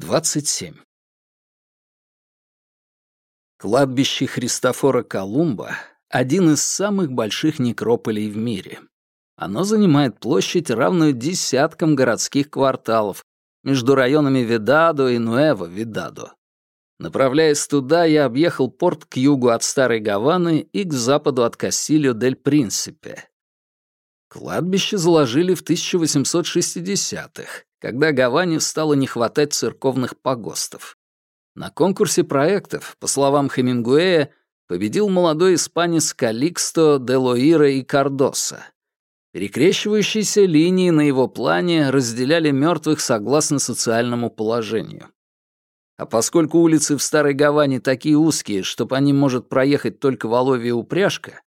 27. Кладбище Христофора Колумба — один из самых больших некрополей в мире. Оно занимает площадь, равную десяткам городских кварталов между районами Видадо и Нуэво-Видадо. Направляясь туда, я объехал порт к югу от Старой Гаваны и к западу от Кассилио-дель-Принципе. Кладбище заложили в 1860-х, когда Гаване стало не хватать церковных погостов. На конкурсе проектов, по словам Хемингуэя, победил молодой испанец Каликсто де Лоира и Кардоса. Перекрещивающиеся линии на его плане разделяли мертвых согласно социальному положению. А поскольку улицы в Старой Гаване такие узкие, что по ним может проехать только воловья упряжка,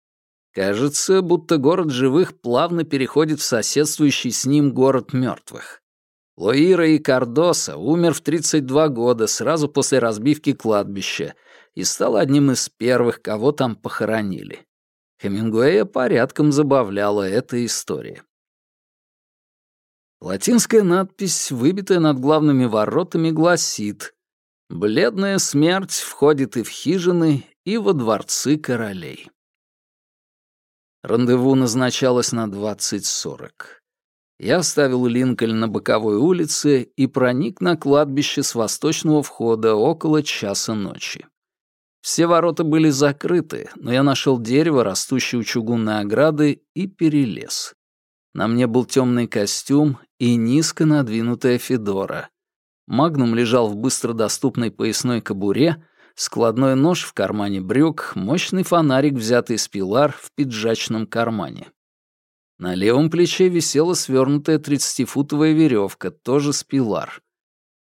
кажется, будто город живых плавно переходит в соседствующий с ним город мертвых. Лоира и Кардоса умер в 32 года сразу после разбивки кладбища и стал одним из первых, кого там похоронили. Хемингуэя порядком забавляла эта история. Латинская надпись, выбитая над главными воротами, гласит «Бледная смерть входит и в хижины, и во дворцы королей». Рандеву назначалось на 20.40. Я оставил Линкольн на боковой улице и проник на кладбище с восточного входа около часа ночи. Все ворота были закрыты, но я нашел дерево, растущее у чугунной ограды, и перелез. На мне был темный костюм и низко надвинутая федора. Магнум лежал в быстродоступной поясной кобуре, складной нож в кармане брюк, мощный фонарик, взятый с пилар, в пиджачном кармане. На левом плече висела свернутая тридцатифутовая веревка, тоже с пилар.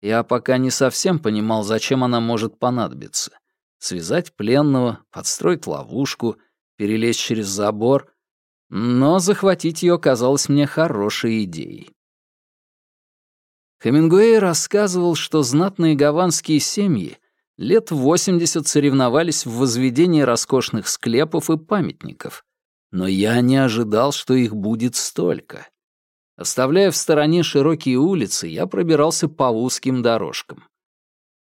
Я пока не совсем понимал, зачем она может понадобиться. Связать пленного, подстроить ловушку, перелезть через забор. Но захватить ее казалось мне хорошей идеей. Хемингуэй рассказывал, что знатные гаванские семьи лет 80 соревновались в возведении роскошных склепов и памятников, но я не ожидал, что их будет столько. Оставляя в стороне широкие улицы, я пробирался по узким дорожкам.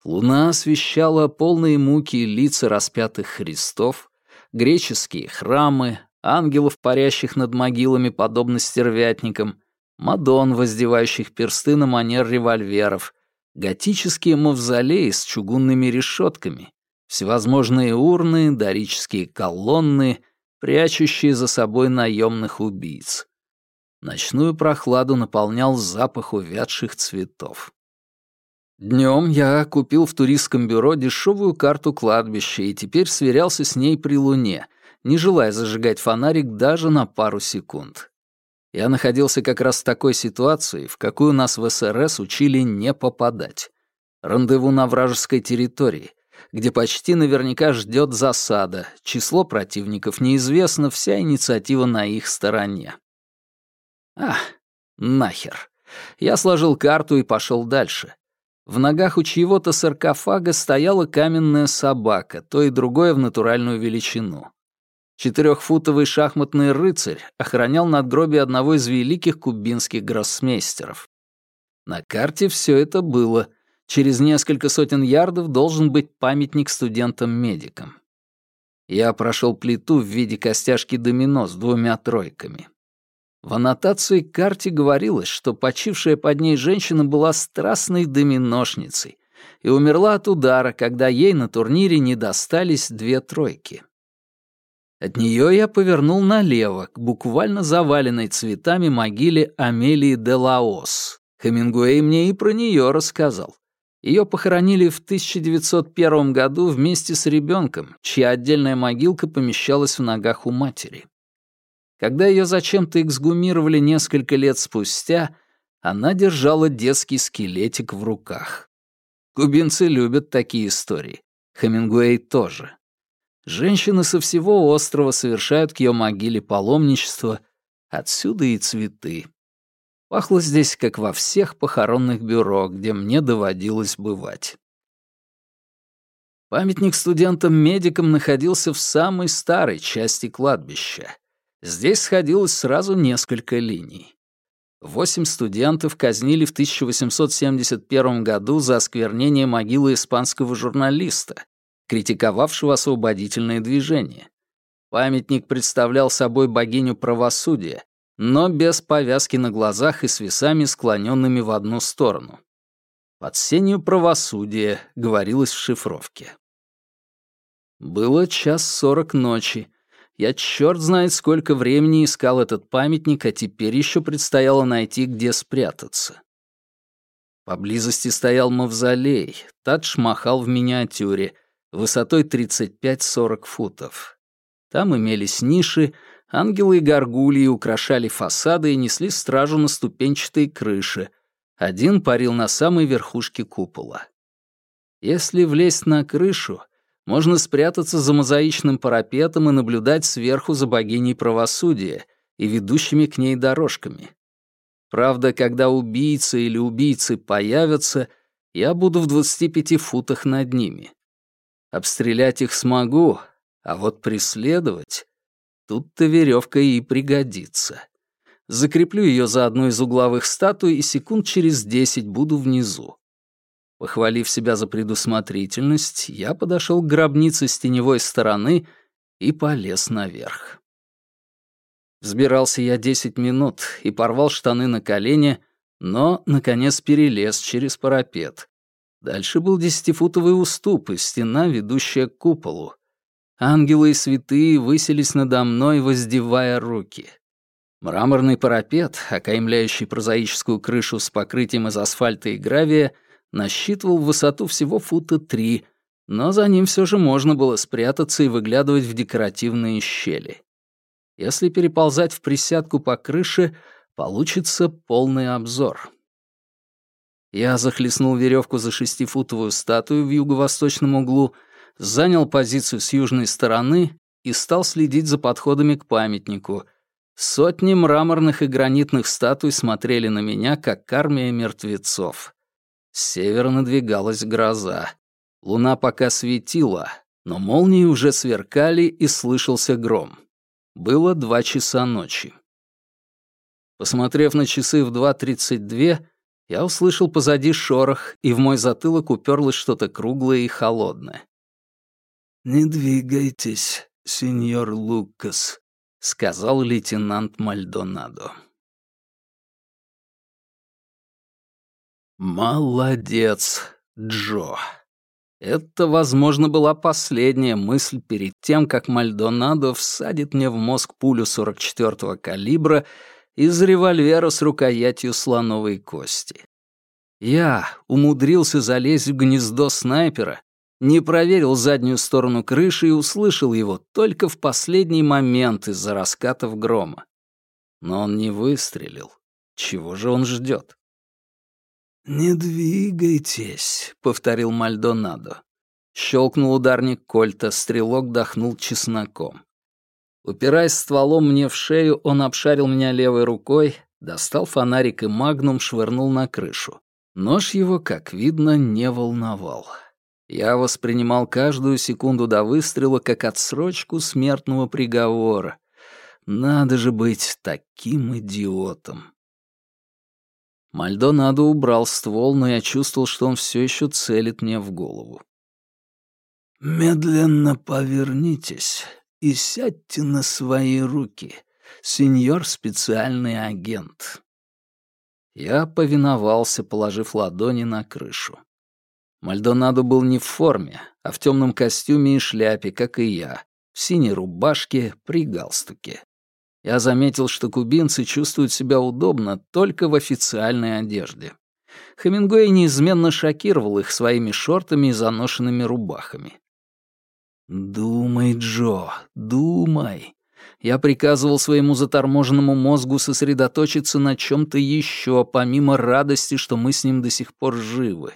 Луна освещала полные муки лица распятых Христов, греческие храмы, ангелов, парящих над могилами, подобно стервятникам, мадон, воздевающих персты на манер револьверов, готические мавзолеи с чугунными решетками, всевозможные урны, дорические колонны, прячущие за собой наемных убийц. Ночную прохладу наполнял запах увядших цветов. Днем я купил в туристском бюро дешевую карту кладбища и теперь сверялся с ней при луне, не желая зажигать фонарик даже на пару секунд. Я находился как раз в такой ситуации, в какую нас в СРС учили не попадать. Рандеву на вражеской территории, где почти наверняка ждет засада, число противников неизвестно, вся инициатива на их стороне. Ах, нахер. Я сложил карту и пошел дальше. В ногах у чьего-то саркофага стояла каменная собака, то и другое в натуральную величину. Четырехфутовый шахматный рыцарь охранял надгробие одного из великих кубинских гроссмейстеров. На карте все это было, Через несколько сотен ярдов должен быть памятник студентам-медикам. Я прошел плиту в виде костяшки домино с двумя тройками. В аннотации к карте говорилось, что почившая под ней женщина была страстной доминошницей и умерла от удара, когда ей на турнире не достались две тройки. От нее я повернул налево, к буквально заваленной цветами могиле Амелии де Лаос. Хемингуэй мне и про нее рассказал. Ее похоронили в 1901 году вместе с ребенком, чья отдельная могилка помещалась в ногах у матери. Когда ее зачем-то эксгумировали несколько лет спустя, она держала детский скелетик в руках. Кубинцы любят такие истории. Хемингуэй тоже. Женщины со всего острова совершают к ее могиле паломничество, отсюда и цветы. Пахло здесь, как во всех похоронных бюро, где мне доводилось бывать. Памятник студентам-медикам находился в самой старой части кладбища. Здесь сходилось сразу несколько линий. Восемь студентов казнили в 1871 году за осквернение могилы испанского журналиста, критиковавшего освободительное движение. Памятник представлял собой богиню правосудия, но без повязки на глазах и с весами, склоненными в одну сторону. «Под сенью правосудия», — говорилось в шифровке. Было час сорок ночи, я черт знает сколько времени искал этот памятник, а теперь еще предстояло найти, где спрятаться. Поблизости стоял мавзолей, Тадж махал в миниатюре, высотой 35-40 футов. Там имелись ниши, ангелы и горгульи украшали фасады и несли стражу на ступенчатой крыше. Один парил на самой верхушке купола. Если влезть на крышу, можно спрятаться за мозаичным парапетом и наблюдать сверху за богиней правосудия и ведущими к ней дорожками. Правда, когда убийца или убийцы появятся, я буду в 25 футах над ними. Обстрелять их смогу, а вот преследовать... Тут-то веревка и пригодится. Закреплю ее за одну из угловых статуй и секунд через десять буду внизу. Похвалив себя за предусмотрительность, я подошел к гробнице с теневой стороны и полез наверх. Взбирался я десять минут и порвал штаны на колени, но, наконец, перелез через парапет. Дальше был десятифутовый уступ и стена, ведущая к куполу. Ангелы и святые высились надо мной, воздевая руки. Мраморный парапет, окаймляющий прозаическую крышу с покрытием из асфальта и гравия, насчитывал высоту всего фута три, но за ним все же можно было спрятаться и выглядывать в декоративные щели. Если переползать в присядку по крыше, получится полный обзор. Я захлестнул веревку за шестифутовую статую в юго-восточном углу, занял позицию с южной стороны и стал следить за подходами к памятнику. Сотни мраморных и гранитных статуй смотрели на меня, как армия мертвецов. С севера надвигалась гроза. Луна пока светила, но молнии уже сверкали и слышался гром. Было два часа ночи. Посмотрев на часы в 2.32, я услышал позади шорох, и в мой затылок уперлось что-то круглое и холодное. «Не двигайтесь, сеньор Лукас», — сказал лейтенант Мальдонадо. Молодец, Джо. Это, возможно, была последняя мысль перед тем, как Мальдонадо всадит мне в мозг пулю 44-го калибра из револьвера с рукоятью слоновой кости. Я умудрился залезть в гнездо снайпера, не проверил заднюю сторону крыши и услышал его только в последний момент из-за раскатов грома. Но он не выстрелил. Чего же он ждет? «Не двигайтесь», — повторил Мальдонадо. Щелкнул ударник кольта, стрелок дохнул чесноком. Упираясь стволом мне в шею, он обшарил меня левой рукой, достал фонарик и магнум, швырнул на крышу. Нож его, как видно, не волновал. Я воспринимал каждую секунду до выстрела как отсрочку смертного приговора. Надо же быть таким идиотом. Мальдонадо убрал ствол, но я чувствовал, что он все еще целит мне в голову. «Медленно повернитесь и сядьте на свои руки, сеньор специальный агент». Я повиновался, положив ладони на крышу. Мальдонадо был не в форме, а в темном костюме и шляпе, как и я, в синей рубашке при галстуке. Я заметил, что кубинцы чувствуют себя удобно только в официальной одежде. Хемингуэй неизменно шокировал их своими шортами и заношенными рубахами. «Думай, Джо, думай!» Я приказывал своему заторможенному мозгу сосредоточиться на чем-то еще, помимо радости, что мы с ним до сих пор живы.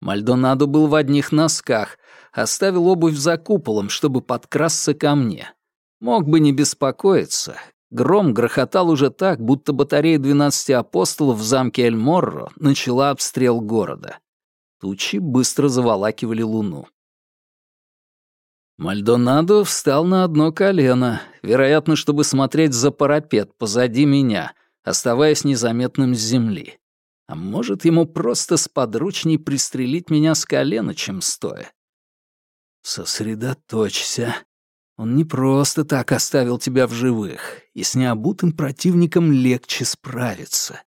Мальдонадо был в одних носках, оставил обувь за куполом, чтобы подкрасться ко мне. Мог бы не беспокоиться, Гром грохотал уже так, будто батарея двенадцати апостолов в замке Эль-Морро начала обстрел города. Тучи быстро заволакивали луну. Мальдонадо встал на одно колено, вероятно, чтобы смотреть за парапет позади меня, оставаясь незаметным с земли. А может, ему просто сподручней пристрелить меня с колена, чем стоя? Сосредоточься. Он не просто так оставил тебя в живых, и с необутым противником легче справиться.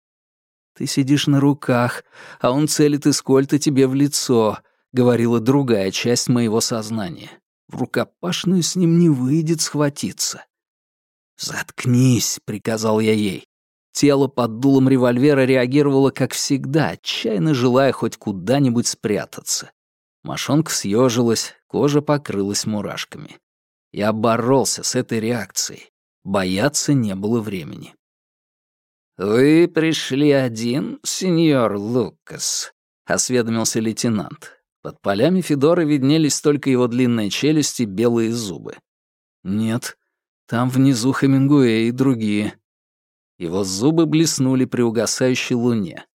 Ты сидишь на руках, а он целит из кольта тебе в лицо, говорила другая часть моего сознания. В рукопашную с ним не выйдет схватиться. «Заткнись», — приказал я ей. Тело под дулом револьвера реагировало, как всегда, отчаянно желая хоть куда-нибудь спрятаться. Мошонка съежилась, кожа покрылась мурашками. Я боролся с этой реакцией. Бояться не было времени. «Вы пришли один, сеньор Лукас?» — осведомился лейтенант. Под полями Федора виднелись только его длинные челюсти белые зубы. «Нет, там внизу Хемингуэй и другие». Его зубы блеснули при угасающей луне.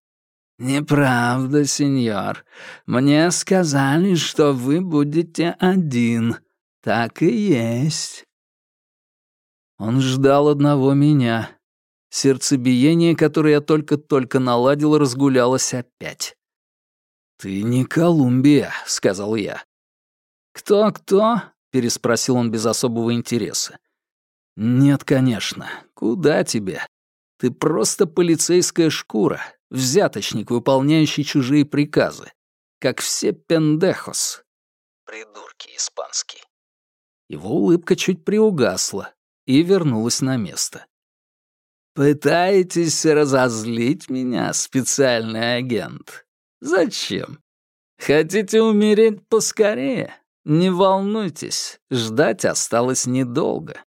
«Неправда, сеньор. Мне сказали, что вы будете один. Так и есть». Он ждал одного меня. Сердцебиение, которое я только-только наладил, разгулялось опять. «Ты не Колумбия», — сказал я. «Кто-кто?» — переспросил он без особого интереса. «Нет, конечно. Куда тебе? Ты просто полицейская шкура, взяточник, выполняющий чужие приказы. Как все пендехос». Придурки испанский. Его улыбка чуть приугасла и вернулась на место. «Пытаетесь разозлить меня, специальный агент? Зачем? Хотите умереть поскорее? Не волнуйтесь, ждать осталось недолго».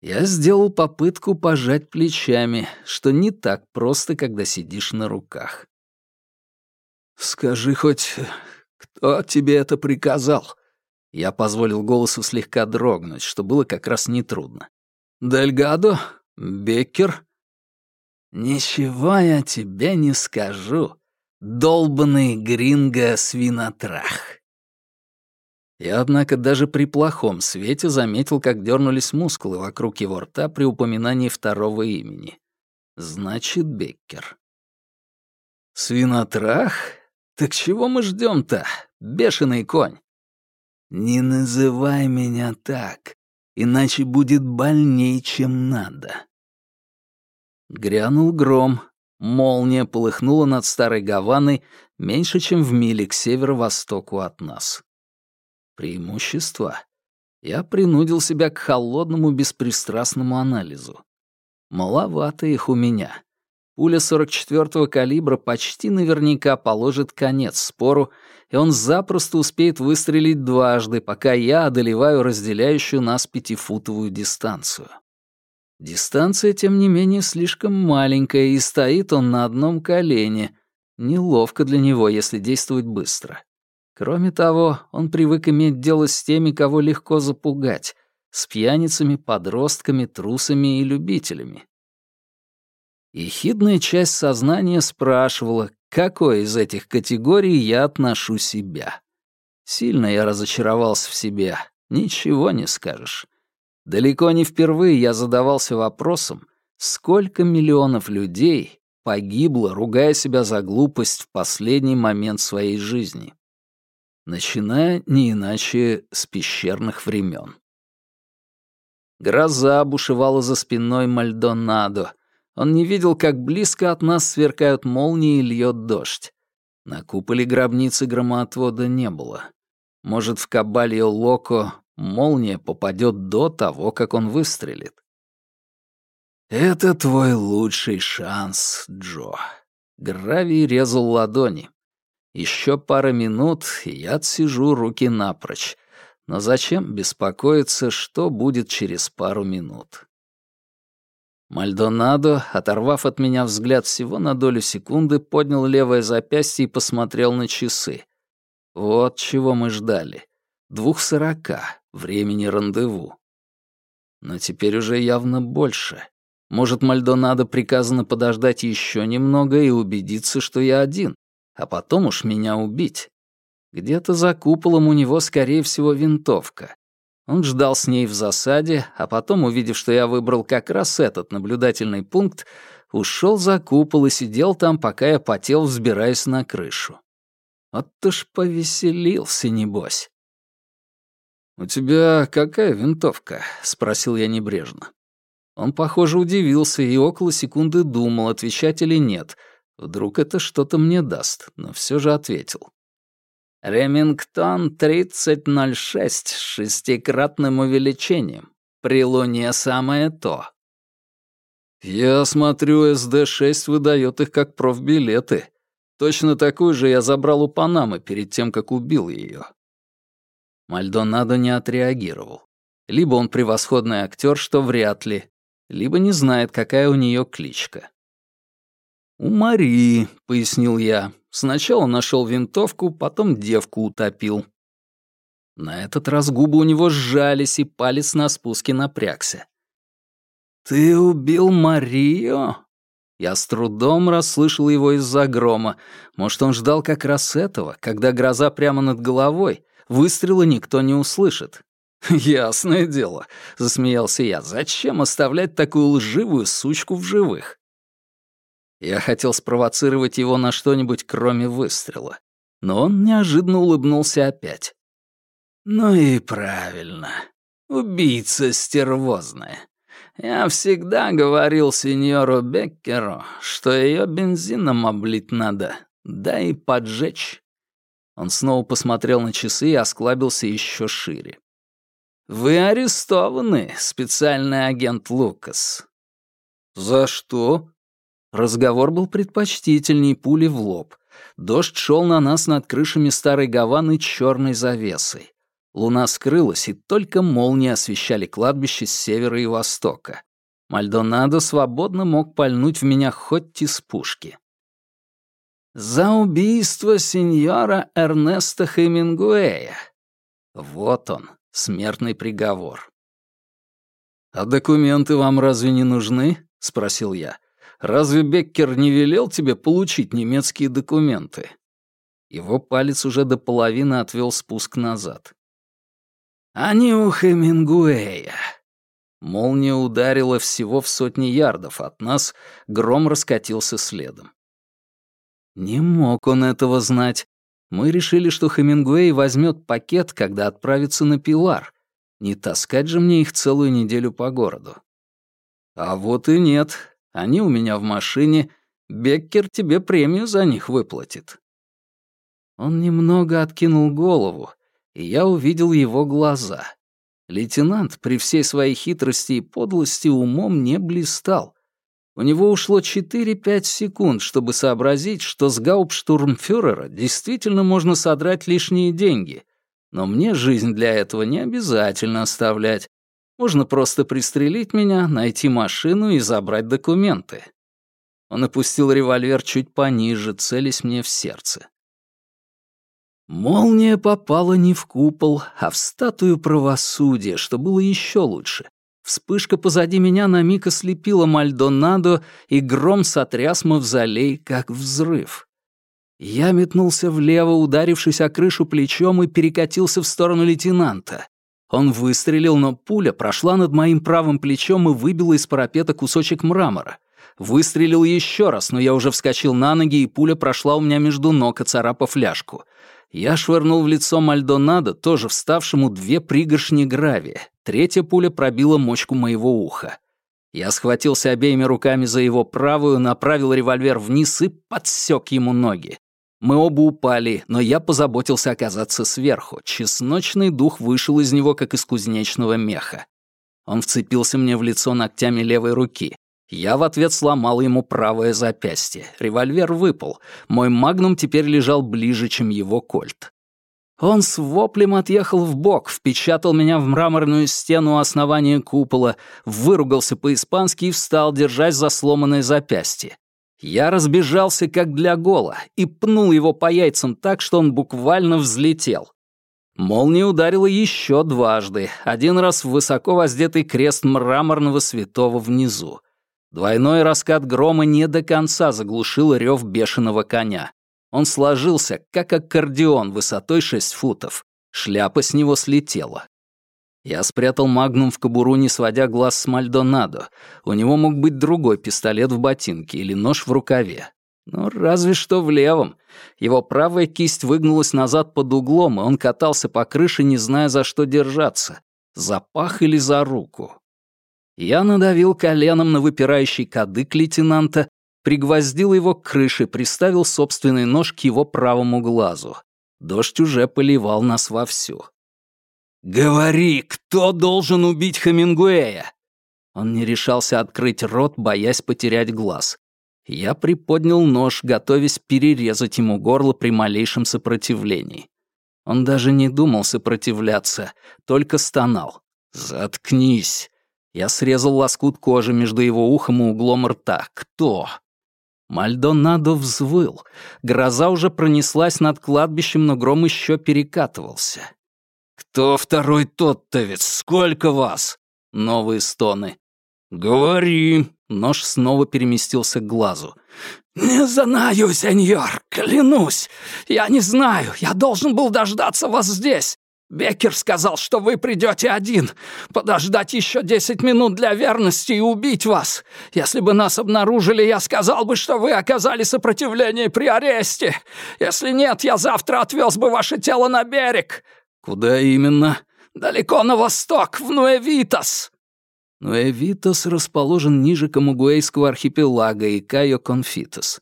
Я сделал попытку пожать плечами, что не так просто, когда сидишь на руках. «Скажи хоть, кто тебе это приказал?» Я позволил голосу слегка дрогнуть, что было как раз нетрудно. «Дельгадо? Беккер?» «Ничего я тебе не скажу, долбанный гринго-свинотрах». Я, однако, даже при плохом свете заметил, как дернулись мускулы вокруг его рта при упоминании второго имени. Значит, Беккер. «Свинотрах? Так чего мы ждем то бешеный конь?» «Не называй меня так, иначе будет больней, чем надо». Грянул гром, молния полыхнула над старой Гаваной меньше, чем в миле к северо-востоку от нас. Преимущества? Я принудил себя к холодному беспристрастному анализу. Маловато их у меня. Пуля 44-го калибра почти наверняка положит конец спору, и он запросто успеет выстрелить дважды, пока я одолеваю разделяющую нас пятифутовую дистанцию. Дистанция, тем не менее, слишком маленькая, и стоит он на одном колене. Неловко для него, если действовать быстро. Кроме того, он привык иметь дело с теми, кого легко запугать, с пьяницами, подростками, трусами и любителями. Ехидная часть сознания спрашивала, какой из этих категорий я отношу себя. Сильно я разочаровался в себе, ничего не скажешь. Далеко не впервые я задавался вопросом, сколько миллионов людей погибло, ругая себя за глупость в последний момент своей жизни начиная не иначе с пещерных времен. Гроза бушевала за спиной Мальдонадо. Он не видел, как близко от нас сверкают молнии и льет дождь. На куполе гробницы громоотвода не было. Может, в Кабальо Локо молния попадет до того, как он выстрелит. «Это твой лучший шанс, Джо». Гравий резал ладони. Еще пара минут, и я отсижу руки напрочь. Но зачем беспокоиться, что будет через пару минут? Мальдонадо, оторвав от меня взгляд всего на долю секунды, поднял левое запястье и посмотрел на часы. Вот чего мы ждали. Двух сорока, времени рандеву. Но теперь уже явно больше. Может, Мальдонадо приказано подождать еще немного и убедиться, что я один а потом уж меня убить. Где-то за куполом у него, скорее всего, винтовка. Он ждал с ней в засаде, а потом, увидев, что я выбрал как раз этот наблюдательный пункт, ушел за купол и сидел там, пока я потел, взбираясь на крышу. Вот уж повеселился, небось. «У тебя какая винтовка?» — спросил я небрежно. Он, похоже, удивился и около секунды думал, отвечать или нет. Вдруг это что-то мне даст, но все же ответил. «Ремингтон 3006 с шестикратным увеличением. При Луне самое то». «Я смотрю, СД-6 выдает их как профбилеты. Точно такую же я забрал у Панамы перед тем, как убил ее. Мальдонадо не отреагировал. Либо он превосходный актер, что вряд ли, либо не знает, какая у нее кличка. «У Марии», — пояснил я. «Сначала нашел винтовку, потом девку утопил». На этот раз губы у него сжались, и палец на спуске напрягся. «Ты убил Марию?» Я с трудом расслышал его из-за грома. Может, он ждал как раз этого, когда гроза прямо над головой, выстрела никто не услышит. «Ясное дело», — засмеялся я, — «зачем оставлять такую лживую сучку в живых?» Я хотел спровоцировать его на что-нибудь, кроме выстрела. Но он неожиданно улыбнулся опять. «Ну и правильно. Убийца стервозная. Я всегда говорил сеньору Беккеру, что ее бензином облить надо, да и поджечь». Он снова посмотрел на часы и осклабился еще шире. «Вы арестованы, специальный агент Лукас». «За что?» Разговор был предпочтительней пули в лоб. Дождь шел на нас над крышами старой Гаваны черной завесой. Луна скрылась, и только молнии освещали кладбище с севера и востока. Мальдонадо свободно мог пальнуть в меня хоть из пушки. «За убийство сеньора Эрнеста Хемингуэя». Вот он, Смертный приговор. «А документы вам разве не нужны?» — спросил я. «Разве Беккер не велел тебе получить немецкие документы?» Его палец уже до половины отвел спуск назад. «Они у Хемингуэя». Молния ударила всего в сотни ярдов от нас, гром раскатился следом. Не мог он этого знать. Мы решили, что Хемингуэй возьмет пакет, когда отправится на Пилар. Не таскать же мне их целую неделю по городу. А вот и нет. Они у меня в машине. Беккер тебе премию за них выплатит. Он немного откинул голову, и я увидел его глаза. Лейтенант при всей своей хитрости и подлости умом не блистал. У него ушло 4-5 секунд, чтобы сообразить, что с гауптштурмфюрера действительно можно содрать лишние деньги. Но мне жизнь для этого не обязательно оставлять. Можно просто пристрелить меня, найти машину и забрать документы. Он опустил револьвер чуть пониже, целясь мне в сердце. Молния попала не в купол, а в статую правосудия, что было еще лучше. Вспышка позади меня на миг ослепила Мальдонадо, и гром сотряс мавзолей, как взрыв. Я метнулся влево, ударившись о крышу плечом, и перекатился в сторону лейтенанта. Он выстрелил, но пуля прошла над моим правым плечом и выбила из парапета кусочек мрамора. Выстрелил еще раз, но я уже вскочил на ноги, и пуля прошла у меня между ног, оцарапав ляжку. Я швырнул в лицо Мальдонадо, тоже вставшему две пригоршни гравия. Третья пуля пробила мочку моего уха. Я схватился обеими руками за его правую, направил револьвер вниз и подсек ему ноги. Мы оба упали, но я позаботился оказаться сверху. Чесночный дух вышел из него, как из кузнечного меха. Он вцепился мне в лицо ногтями левой руки. Я в ответ сломал ему правое запястье. Револьвер выпал. Мой магнум теперь лежал ближе, чем его кольт. Он с воплем отъехал в бок, впечатал меня в мраморную стену основания купола, выругался по-испански и встал, держась за сломанное запястье. Я разбежался, как для гола, и пнул его по яйцам так, что он буквально взлетел. Молния ударила еще дважды, один раз в высоко воздетый крест мраморного святого внизу. Двойной раскат грома не до конца заглушил рев бешеного коня. Он сложился, как аккордеон высотой 6 футов. Шляпа с него слетела. Я спрятал магнум в кобуру, не сводя глаз с Мальдонадо. У него мог быть другой пистолет в ботинке или нож в рукаве. Ну, разве что в левом. Его правая кисть выгнулась назад под углом, и он катался по крыше, не зная, за что держаться. За пах или за руку. Я надавил коленом на выпирающий кадык лейтенанта, пригвоздил его к крыше, приставил собственный нож к его правому глазу. Дождь уже поливал нас вовсю. «Говори, кто должен убить Хемингуэя?» Он не решался открыть рот, боясь потерять глаз. Я приподнял нож, готовясь перерезать ему горло при малейшем сопротивлении. Он даже не думал сопротивляться, только стонал. «Заткнись!» Я срезал лоскут кожи между его ухом и углом рта. «Кто?» Мальдонадо взвыл. Гроза уже пронеслась над кладбищем, но гром еще перекатывался. «Кто второй тот-то Сколько вас?» Новые стоны. «Говори!» Нож снова переместился к глазу. «Не знаю, сеньор, клянусь. Я не знаю. Я должен был дождаться вас здесь. Беккер сказал, что вы придете один. Подождать еще десять минут для верности и убить вас. Если бы нас обнаружили, я сказал бы, что вы оказали сопротивление при аресте. Если нет, я завтра отвез бы ваше тело на берег. «Куда именно?» «Далеко на восток, в Нуэвитас!» Нуэвитас расположен ниже Камугуэйского архипелага и Кайо Конфитас.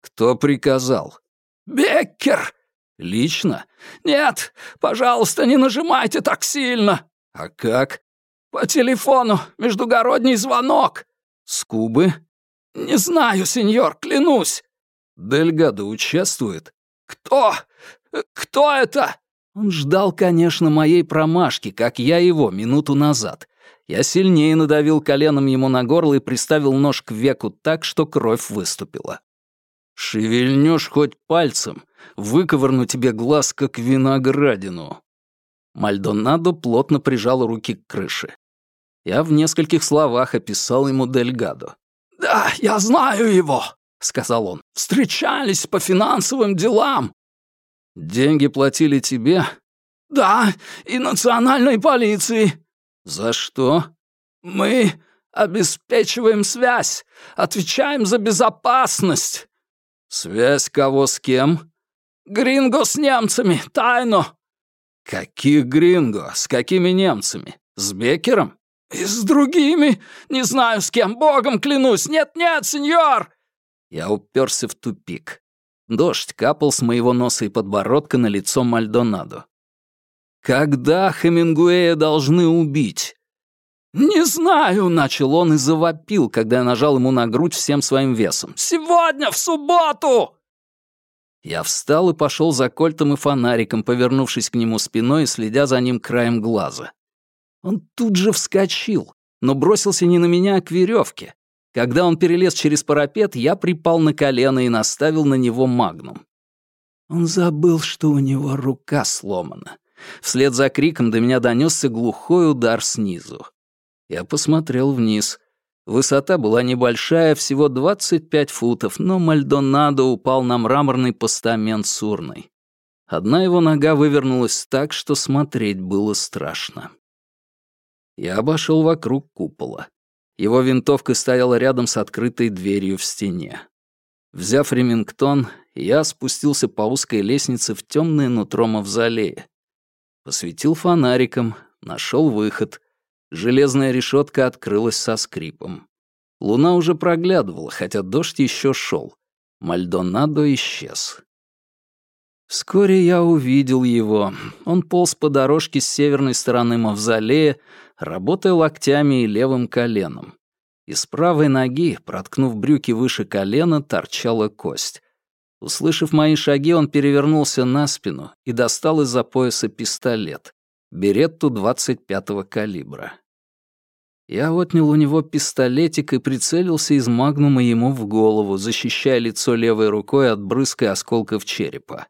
«Кто приказал?» «Беккер!» «Лично?» «Нет, пожалуйста, не нажимайте так сильно!» «А как?» «По телефону, междугородний звонок!» «С Кубы?» «Не знаю, сеньор, клянусь!» «Дельгадо участвует?» «Кто? Кто это?» Он ждал, конечно, моей промашки, как я его минуту назад. Я сильнее надавил коленом ему на горло и приставил нож к веку так, что кровь выступила. «Шевельнешь хоть пальцем, выковырну тебе глаз, как виноградину». Мальдонадо плотно прижал руки к крыше. Я в нескольких словах описал ему Дельгадо. «Да, я знаю его», — сказал он. «Встречались по финансовым делам. Деньги платили тебе? Да, и национальной полиции. За что? Мы обеспечиваем связь, отвечаем за безопасность. Связь кого с кем? Гринго с немцами, тайно. Каких гринго? С какими немцами? С Бекером? И с другими. Не знаю, с кем, богом клянусь. Нет-нет, сеньор. Я уперся в тупик. Дождь капал с моего носа и подбородка на лицо Мальдонадо. «Когда Хемингуэя должны убить?» «Не знаю», — начал он и завопил, когда я нажал ему на грудь всем своим весом. «Сегодня, в субботу!» Я встал и пошел за кольтом и фонариком, повернувшись к нему спиной и следя за ним краем глаза. Он тут же вскочил, но бросился не на меня, а к веревке. Когда он перелез через парапет, я припал на колено и наставил на него магнум. Он забыл, что у него рука сломана. Вслед за криком до меня донесся глухой удар снизу. Я посмотрел вниз. Высота была небольшая, всего 25 футов, но Мальдонадо упал на мраморный постамент с урной. Одна его нога вывернулась так, что смотреть было страшно. Я обошел вокруг купола. Его винтовка стояла рядом с открытой дверью в стене. Взяв ремингтон, я спустился по узкой лестнице в темное нутро мавзолея. Посветил фонариком, нашел выход. Железная решетка открылась со скрипом. Луна уже проглядывала, хотя дождь еще шел. Мальдонадо исчез. Вскоре я увидел его. Он полз по дорожке с северной стороны мавзолея, работая локтями и левым коленом. Из правой ноги, проткнув брюки выше колена, торчала кость. Услышав мои шаги, он перевернулся на спину и достал из-за пояса пистолет. Беретту 25-го калибра. Я отнял у него пистолетик и прицелился из магнума ему в голову, защищая лицо левой рукой от брызг и осколков черепа.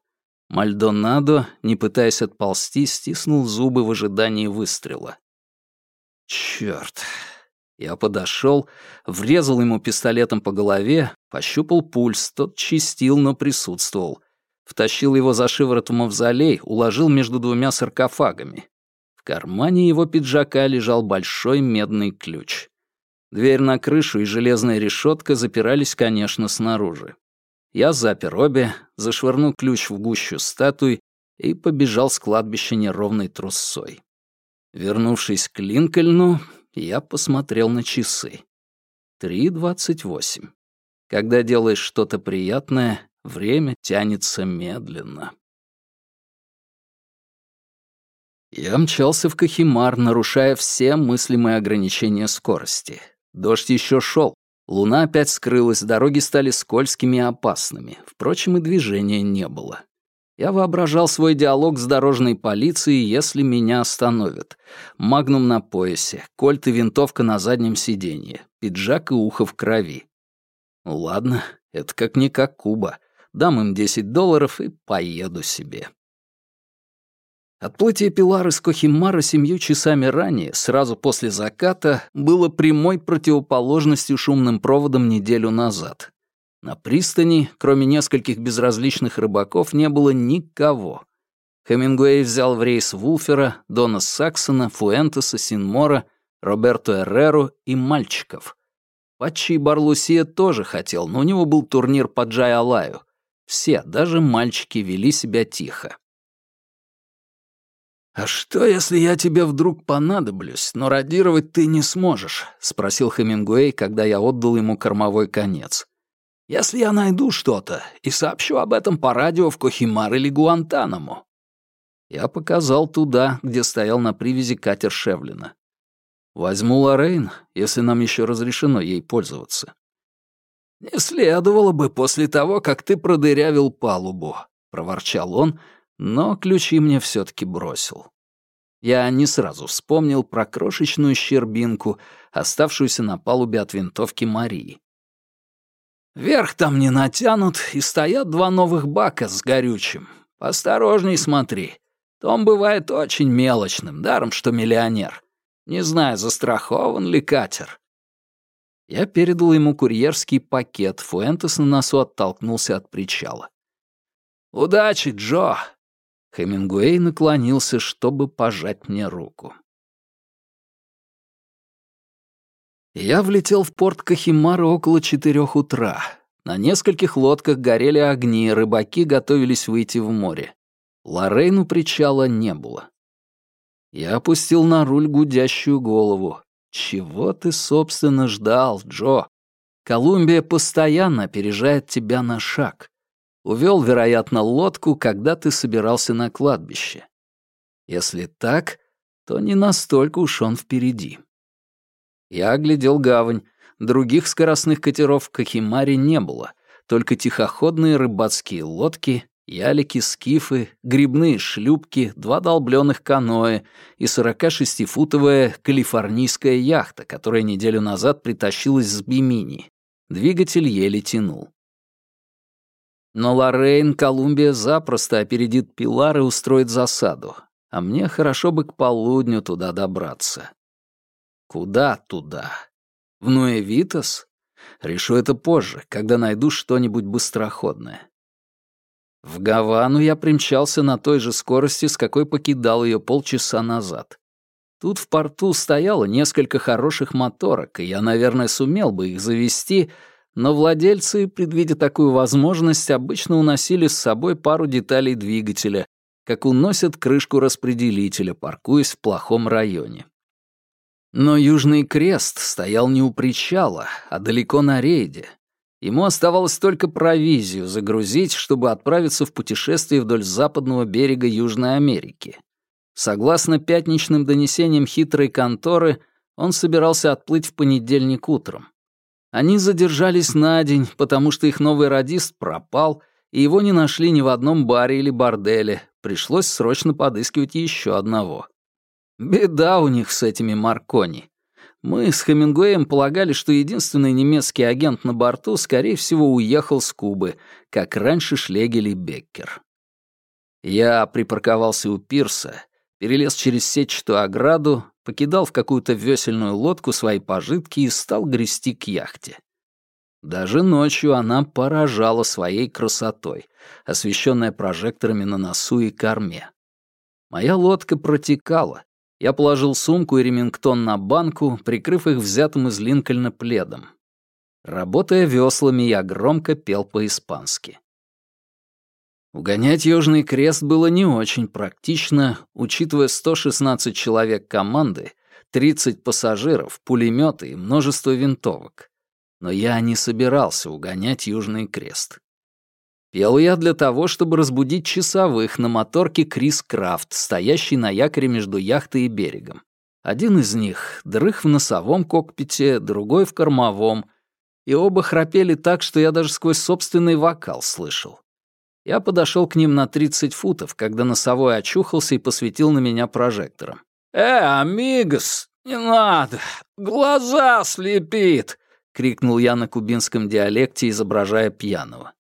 Мальдонадо, не пытаясь отползти, стиснул зубы в ожидании выстрела. Черт! Я подошел, врезал ему пистолетом по голове, пощупал пульс, тот чистил, но присутствовал. Втащил его за шиворот в мавзолей, уложил между двумя саркофагами. В кармане его пиджака лежал большой медный ключ. Дверь на крышу и железная решетка запирались, конечно, снаружи. Я запер обе, зашвырнул ключ в гущу статуй и побежал с кладбища неровной трусцой. Вернувшись к Линкольну, я посмотрел на часы. Три двадцать восемь. Когда делаешь что-то приятное, время тянется медленно. Я мчался в Кахимар, нарушая все мыслимые ограничения скорости. Дождь еще шел, луна опять скрылась, дороги стали скользкими и опасными. Впрочем, и движения не было. Я воображал свой диалог с дорожной полицией, если меня остановят. Магнум на поясе, кольт и винтовка на заднем сиденье, пиджак и ухо в крови. Ладно, это как-никак Куба. Дам им 10 долларов и поеду себе. Отплытие Пилар из Кохимара семью часами ранее, сразу после заката, было прямой противоположностью шумным проводам неделю назад. На пристани, кроме нескольких безразличных рыбаков, не было никого. Хемингуэй взял в рейс Вулфера, Дона Саксона, Фуэнтеса, Синмора, Роберто Эрреру и мальчиков. Патчи Барлусия тоже хотел, но у него был турнир по Джай-Алаю. Все, даже мальчики, вели себя тихо. «А что, если я тебе вдруг понадоблюсь, но радировать ты не сможешь?» — спросил Хемингуэй, когда я отдал ему кормовой конец. «Если я найду что-то и сообщу об этом по радио в Кохимар или Гуантанамо». Я показал туда, где стоял на привязи катер Шевлина. «Возьму Лоррейн, если нам еще разрешено ей пользоваться». «Не следовало бы после того, как ты продырявил палубу», — проворчал он, — но ключи мне все таки бросил. Я не сразу вспомнил про крошечную щербинку, оставшуюся на палубе от винтовки Марии. Вверх там не натянут, и стоят два новых бака с горючим. Осторожней смотри. Том бывает очень мелочным, даром что миллионер. Не знаю, застрахован ли катер. Я передал ему курьерский пакет, Фуэнтес на носу оттолкнулся от причала. «Удачи, Джо! Хемингуэй наклонился, чтобы пожать мне руку. Я влетел в порт Кахимара около четырех утра. На нескольких лодках горели огни, рыбаки готовились выйти в море. Лоррейну причала не было. Я опустил на руль гудящую голову. «Чего ты, собственно, ждал, Джо? Колумбия постоянно опережает тебя на шаг. Увел, вероятно, лодку, когда ты собирался на кладбище. Если так, то не настолько уж он впереди. Я оглядел гавань. Других скоростных катеров в Кахимаре не было, только тихоходные рыбацкие лодки, ялики, скифы, грибные шлюпки, два долбленных каноэ и 46-футовая калифорнийская яхта, которая неделю назад притащилась с Бимини. Двигатель еле тянул. Но Лоррейн Колумбия запросто опередит Пилар и устроит засаду. А мне хорошо бы к полудню туда добраться. Куда туда? В Нуэвитас? Решу это позже, когда найду что-нибудь быстроходное. В Гавану я примчался на той же скорости, с какой покидал ее полчаса назад. Тут в порту стояло несколько хороших моторок, и я, наверное, сумел бы их завести, но владельцы, предвидя такую возможность, обычно уносили с собой пару деталей двигателя, как уносят крышку распределителя, паркуясь в плохом районе. Но Южный Крест стоял не у причала, а далеко на рейде. Ему оставалось только провизию загрузить, чтобы отправиться в путешествие вдоль западного берега Южной Америки. Согласно пятничным донесениям хитрой конторы, он собирался отплыть в понедельник утром. Они задержались на день, потому что их новый радист пропал, и его не нашли ни в одном баре или борделе. Пришлось срочно подыскивать еще одного. Беда у них с этими Маркони. Мы с Хемингуэем полагали, что единственный немецкий агент на борту, скорее всего, уехал с Кубы, как раньше Шлегель и Беккер. Я припарковался у пирса, перелез через сетчатую ограду, покидал в какую-то весельную лодку свои пожитки и стал грести к яхте. Даже ночью она поражала своей красотой, освещенная прожекторами на носу и корме. Моя лодка протекала, Я положил сумку и ремингтон на банку, прикрыв их взятым из Линкольна пледом. Работая веслами, я громко пел по-испански. Угонять Южный Крест было не очень практично, учитывая 116 человек команды, 30 пассажиров, пулеметы и множество винтовок. Но я не собирался угонять Южный Крест. Пел я для того, чтобы разбудить часовых на моторке Крис Крафт, стоящий на якоре между яхтой и берегом. Один из них дрых в носовом кокпите, другой в кормовом, и оба храпели так, что я даже сквозь собственный вокал слышал. Я подошел к ним на 30 футов, когда носовой очухался и посветил на меня прожектором. «Э, амигос, не надо! Глаза слепит!» — крикнул я на кубинском диалекте, изображая пьяного.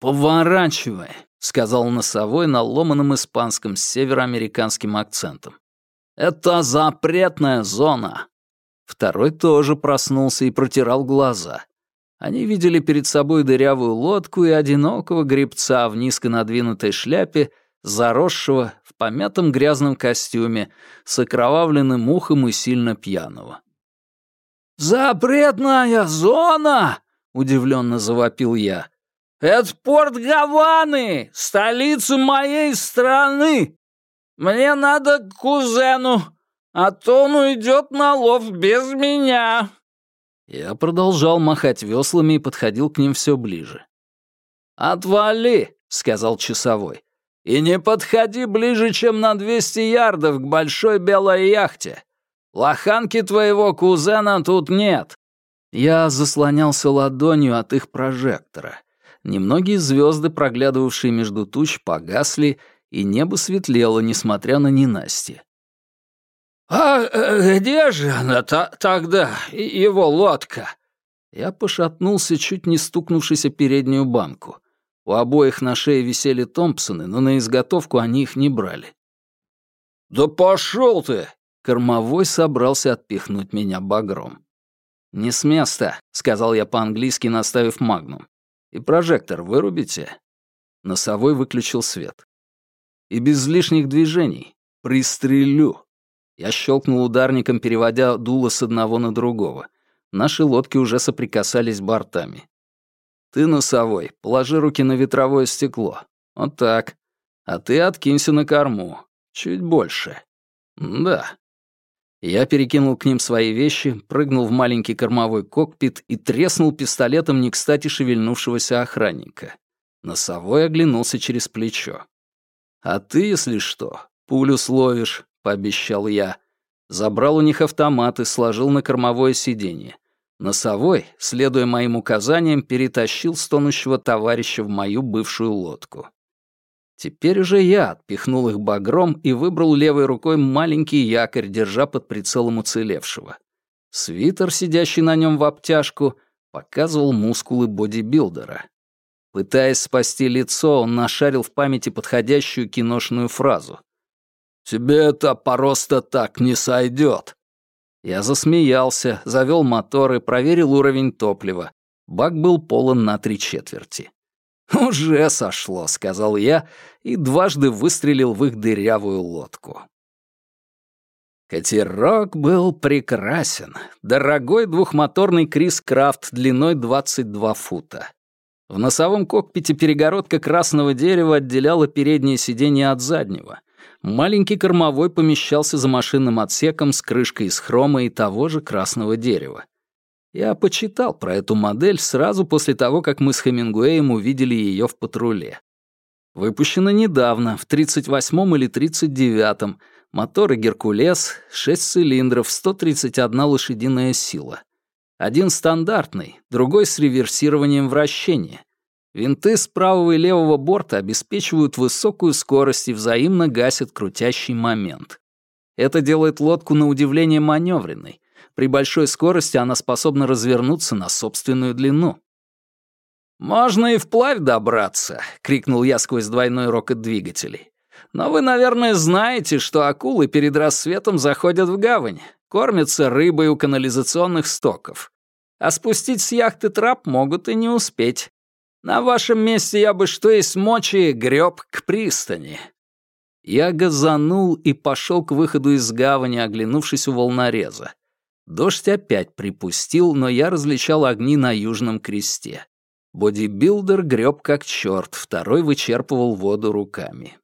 «Поворачивай», — сказал носовой на ломаном испанском с североамериканским акцентом. «Это запретная зона». Второй тоже проснулся и протирал глаза. Они видели перед собой дырявую лодку и одинокого гребца в низко надвинутой шляпе, заросшего, в помятом грязном костюме, с окровавленным ухом и сильно пьяного. «Запретная зона!» — удивленно завопил я. «Это порт Гаваны, столица моей страны! Мне надо к кузену, а то он уйдет на лов без меня!» Я продолжал махать веслами и подходил к ним все ближе. «Отвали!» — сказал часовой. «И не подходи ближе, чем на 200 ярдов к большой белой яхте. Лоханки твоего кузена тут нет». Я заслонялся ладонью от их прожектора. Немногие звезды, проглядывавшие между туч, погасли, и небо светлело, несмотря на ненастье. «А э, где же она -то тогда, его лодка?» Я пошатнулся, чуть не стукнувшись о переднюю банку. У обоих на шее висели Томпсоны, но на изготовку они их не брали. «Да пошел ты!» Кормовой собрался отпихнуть меня багром. «Не с места», — сказал я по-английски, наставив магнум. «И прожектор вырубите?» Носовой выключил свет. «И без лишних движений. Пристрелю». Я щелкнул ударником, переводя дуло с одного на другого. Наши лодки уже соприкасались бортами. «Ты, носовой, положи руки на ветровое стекло. Вот так. А ты откинься на корму. Чуть больше. Да». Я перекинул к ним свои вещи, прыгнул в маленький кормовой кокпит и треснул пистолетом не кстати шевельнувшегося охранника. Носовой оглянулся через плечо. «А ты, если что, пулю словишь пообещал я. Забрал у них автомат и сложил на кормовое сиденье. Носовой, следуя моим указаниям, перетащил стонущего товарища в мою бывшую лодку. Теперь уже я отпихнул их багром и выбрал левой рукой маленький якорь, держа под прицелом уцелевшего. Свитер, сидящий на нем в обтяжку, показывал мускулы бодибилдера. Пытаясь спасти лицо, он нашарил в памяти подходящую киношную фразу — Тебе это просто так не сойдет. Я засмеялся, завел мотор и проверил уровень топлива. Бак был полон на три четверти. «Уже сошло», — сказал я, и дважды выстрелил в их дырявую лодку. Катерок был прекрасен. Дорогой двухмоторный Крис Крафт длиной 22 фута. В носовом кокпите перегородка красного дерева отделяла переднее сиденье от заднего. Маленький кормовой помещался за машинным отсеком с крышкой из хрома и того же красного дерева. Я почитал про эту модель сразу после того, как мы с Хемингуэем увидели ее в патруле. Выпущена недавно, в 38-м или 39-м, моторы «Геркулес», 6 цилиндров, 131 лошадиная сила. Один стандартный, другой с реверсированием вращения — Винты с правого и левого борта обеспечивают высокую скорость и взаимно гасят крутящий момент. Это делает лодку на удивление маневренной. При большой скорости она способна развернуться на собственную длину. «Можно и вплавь добраться», — крикнул я сквозь двойной рокот двигателей. «Но вы, наверное, знаете, что акулы перед рассветом заходят в гавань, кормятся рыбой у канализационных стоков. А спустить с яхты трап могут и не успеть. На вашем месте я бы что есть мочи греб к пристани». Я газанул и пошел к выходу из гавани, оглянувшись у волнореза. Дождь опять припустил, но я различал огни на Южном кресте. Бодибилдер греб как черт, второй вычерпывал воду руками.